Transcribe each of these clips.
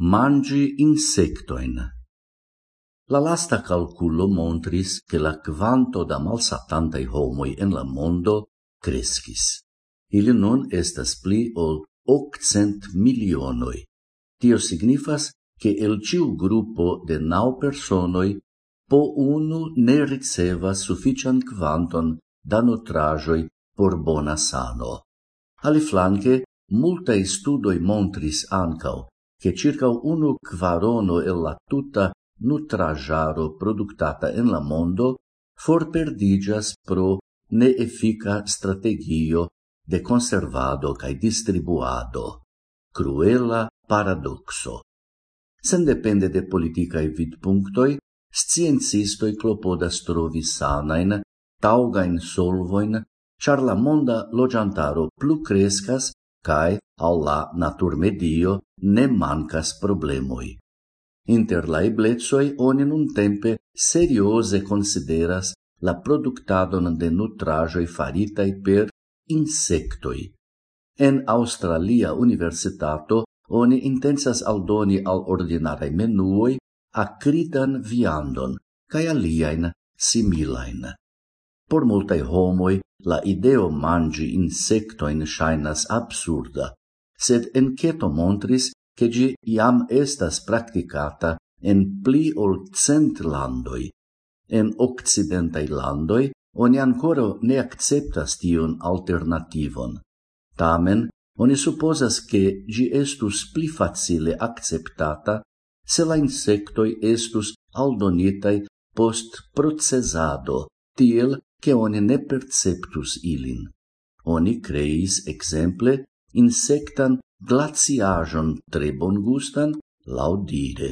mangi insectoin. La lasta calculo montris che la quanto da malsatantai homoi en la mondo crescis. Ili nun estas pli ol 800 milionoi. Tio signifas che el ciu gruppo de nau personoi po unu ne ricevas suffician quanton da nutrajoi por bona sano. Ali flanque, multae studoi montris ancao che circa unu quarono el la tuta nutrajaro productata en la mondo for perdigas pro neeffica strategio de conservado cae distribuado. Cruela paradoxo. Sen depende de politicae vidpunctoi, sciencistoi clopodas trovi sanain, taugain solvoin, char la monda logiantaro plu crescas cae al la naturmedio ne mancas problemoi. Inter la eblezoi oni nun tempe seriose consideras la productadon de nutrajoi faritai per insectoi. En Australia Universitato oni intensas aldoni al ordinarei menuoi acritan viandon cae aliaen similain. Por multae homoi, la ideo mangi insectoin shainas absurda, sed enqueto montris che gi iam estas practicata en pli ol cent landoi. En occidentai landoi oni ancora ne acceptas tion alternativon. Tamen, oni supposas che gi estus pli facile acceptata se la insectoi estus aldonitai post procesado, tiel che oni ne perceptus ilin. Oni creis exemple insectan glaciajon tre bon gustan, laudire.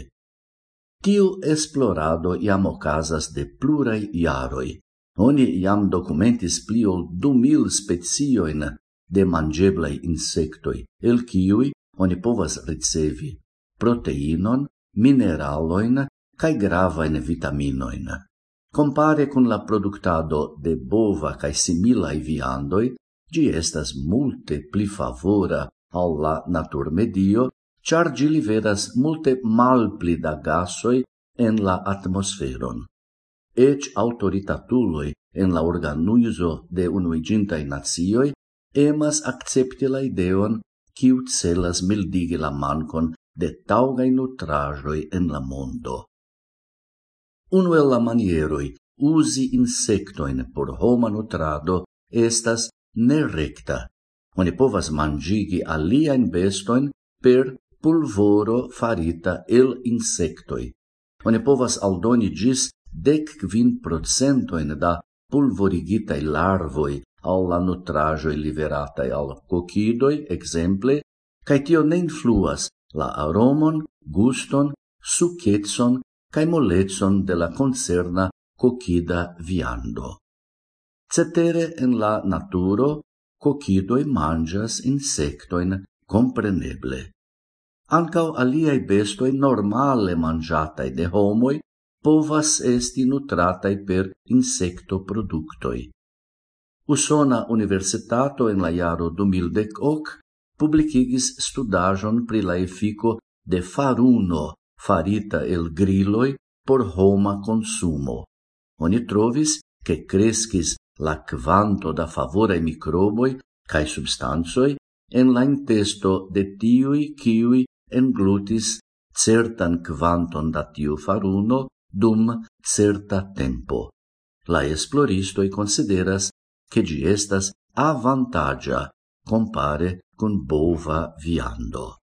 Tiu esplorado iam ocasas de plurai iaroi. Oni iam documentis pli ol du mil specioin de mangeblai insectoi, el ciui oni povas ricevi proteinon, mineraloin cae gravain vitaminoin. Compare con la productado de bova cae similae viandoi, gi estas multe pli favora al la natur medio, char gi liveras multe malpli da gasoi en la atmosferon. Ec autoritatuloi en la organuizo de unuigintai nazioi emas accepti la ideon kiu celas mildigi la mancon de taugai nutrajoi en la mondo. Uno el la manieroi usi insectoin por homa nutrado estas nerecta. Oni povas mangigi aliaen bestoin per pulvoro farita el insectoi. Oni povas aldoni gis dec quin procentoin da pulvorigitai larvoi al la nutrajoi liberatai al cocidoi, exemple, cae tio ne influas la aromon, guston, sucetson cae mollecon de la concerna cocida viando. Cetere en la naturo cocidoi mangias insectoin compreneble. Ancao aliai bestoi normale mangiatai de homoi povas esti nutratai per insecto productoi. Usona Universitato en la iaro 2010 publicigis studajon pri la efico de faruno farita el griloi por homa consumo. Oni trovis che crescis la quanto da favore microboi cae substansoi en la intesto de tiui kiui englutis certan quanton da tiu faruno dum certa tempo. La esploristoi consideras che gi estas avantagia compare con bova viando.